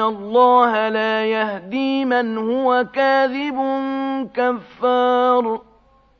الله لا يهدي من هو كاذب كفار